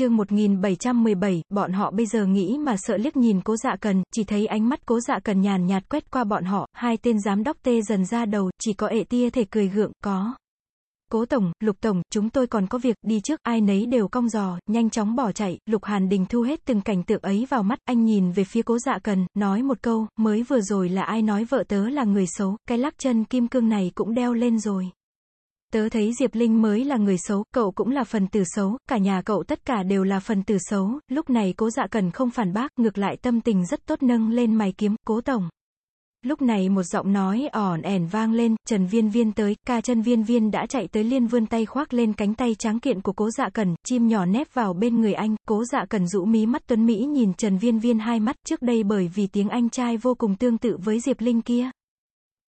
chương 1717, bọn họ bây giờ nghĩ mà sợ liếc nhìn cố dạ cần, chỉ thấy ánh mắt cố dạ cần nhàn nhạt quét qua bọn họ, hai tên giám đốc tê dần ra đầu, chỉ có ệ tia thể cười gượng, có. Cố Tổng, Lục Tổng, chúng tôi còn có việc, đi trước, ai nấy đều cong giò, nhanh chóng bỏ chạy, Lục Hàn Đình thu hết từng cảnh tượng ấy vào mắt, anh nhìn về phía cố dạ cần, nói một câu, mới vừa rồi là ai nói vợ tớ là người xấu, cái lắc chân kim cương này cũng đeo lên rồi. Tớ thấy Diệp Linh mới là người xấu, cậu cũng là phần tử xấu, cả nhà cậu tất cả đều là phần tử xấu, lúc này cố dạ cần không phản bác, ngược lại tâm tình rất tốt nâng lên mày kiếm, cố tổng. Lúc này một giọng nói ỏn ẻn vang lên, Trần Viên Viên tới, ca chân Viên Viên đã chạy tới liên vươn tay khoác lên cánh tay trắng kiện của cố dạ cần, chim nhỏ nép vào bên người anh, cố dạ cần rũ mí mắt tuấn Mỹ nhìn Trần Viên Viên hai mắt trước đây bởi vì tiếng anh trai vô cùng tương tự với Diệp Linh kia.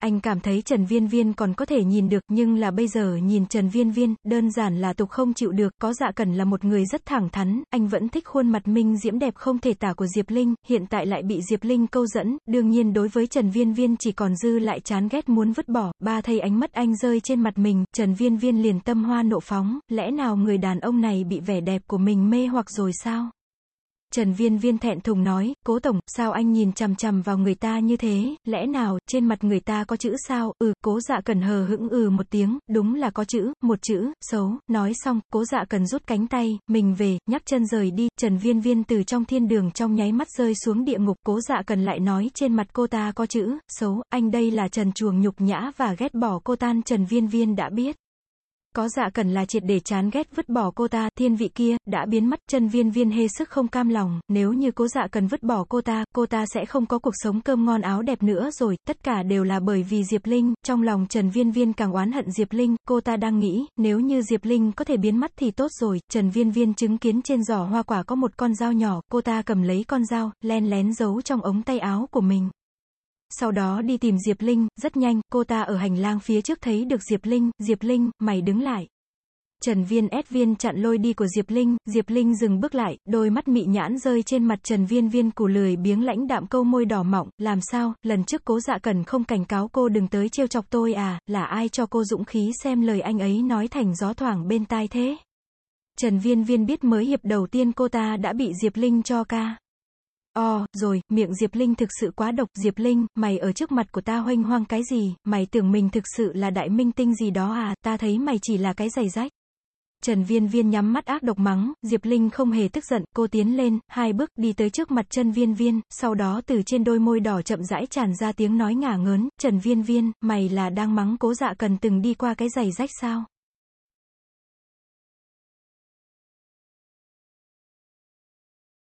Anh cảm thấy Trần Viên Viên còn có thể nhìn được, nhưng là bây giờ nhìn Trần Viên Viên, đơn giản là tục không chịu được, có dạ cần là một người rất thẳng thắn, anh vẫn thích khuôn mặt minh diễm đẹp không thể tả của Diệp Linh, hiện tại lại bị Diệp Linh câu dẫn, đương nhiên đối với Trần Viên Viên chỉ còn dư lại chán ghét muốn vứt bỏ, ba thây ánh mắt anh rơi trên mặt mình, Trần Viên Viên liền tâm hoa nộ phóng, lẽ nào người đàn ông này bị vẻ đẹp của mình mê hoặc rồi sao? Trần Viên Viên thẹn thùng nói, cố tổng, sao anh nhìn chằm chằm vào người ta như thế, lẽ nào, trên mặt người ta có chữ sao, ừ, cố dạ cần hờ hững ừ một tiếng, đúng là có chữ, một chữ, xấu, nói xong, cố dạ cần rút cánh tay, mình về, nhắc chân rời đi, Trần Viên Viên từ trong thiên đường trong nháy mắt rơi xuống địa ngục, cố dạ cần lại nói trên mặt cô ta có chữ, xấu, anh đây là Trần chuồng nhục nhã và ghét bỏ cô tan Trần Viên Viên đã biết. Có dạ cần là triệt để chán ghét vứt bỏ cô ta, thiên vị kia, đã biến mất, chân viên viên hê sức không cam lòng, nếu như cố dạ cần vứt bỏ cô ta, cô ta sẽ không có cuộc sống cơm ngon áo đẹp nữa rồi, tất cả đều là bởi vì Diệp Linh, trong lòng Trần Viên Viên càng oán hận Diệp Linh, cô ta đang nghĩ, nếu như Diệp Linh có thể biến mất thì tốt rồi, Trần Viên Viên chứng kiến trên giỏ hoa quả có một con dao nhỏ, cô ta cầm lấy con dao, len lén giấu trong ống tay áo của mình sau đó đi tìm Diệp Linh, rất nhanh, cô ta ở hành lang phía trước thấy được Diệp Linh, Diệp Linh, mày đứng lại. Trần Viên ép viên chặn lôi đi của Diệp Linh, Diệp Linh dừng bước lại, đôi mắt mị nhãn rơi trên mặt Trần Viên Viên củ lười biếng lãnh đạm câu môi đỏ mọng, làm sao, lần trước cố dạ cần không cảnh cáo cô đừng tới trêu chọc tôi à, là ai cho cô dũng khí xem lời anh ấy nói thành gió thoảng bên tai thế. Trần Viên Viên biết mới hiệp đầu tiên cô ta đã bị Diệp Linh cho ca. Ồ, oh, rồi, miệng Diệp Linh thực sự quá độc, Diệp Linh, mày ở trước mặt của ta hoanh hoang cái gì, mày tưởng mình thực sự là đại minh tinh gì đó à, ta thấy mày chỉ là cái giày rách. Trần Viên Viên nhắm mắt ác độc mắng, Diệp Linh không hề tức giận, cô tiến lên, hai bước đi tới trước mặt Trần Viên Viên, sau đó từ trên đôi môi đỏ chậm rãi tràn ra tiếng nói ngả ngớn, Trần Viên Viên, mày là đang mắng cố dạ cần từng đi qua cái giày rách sao?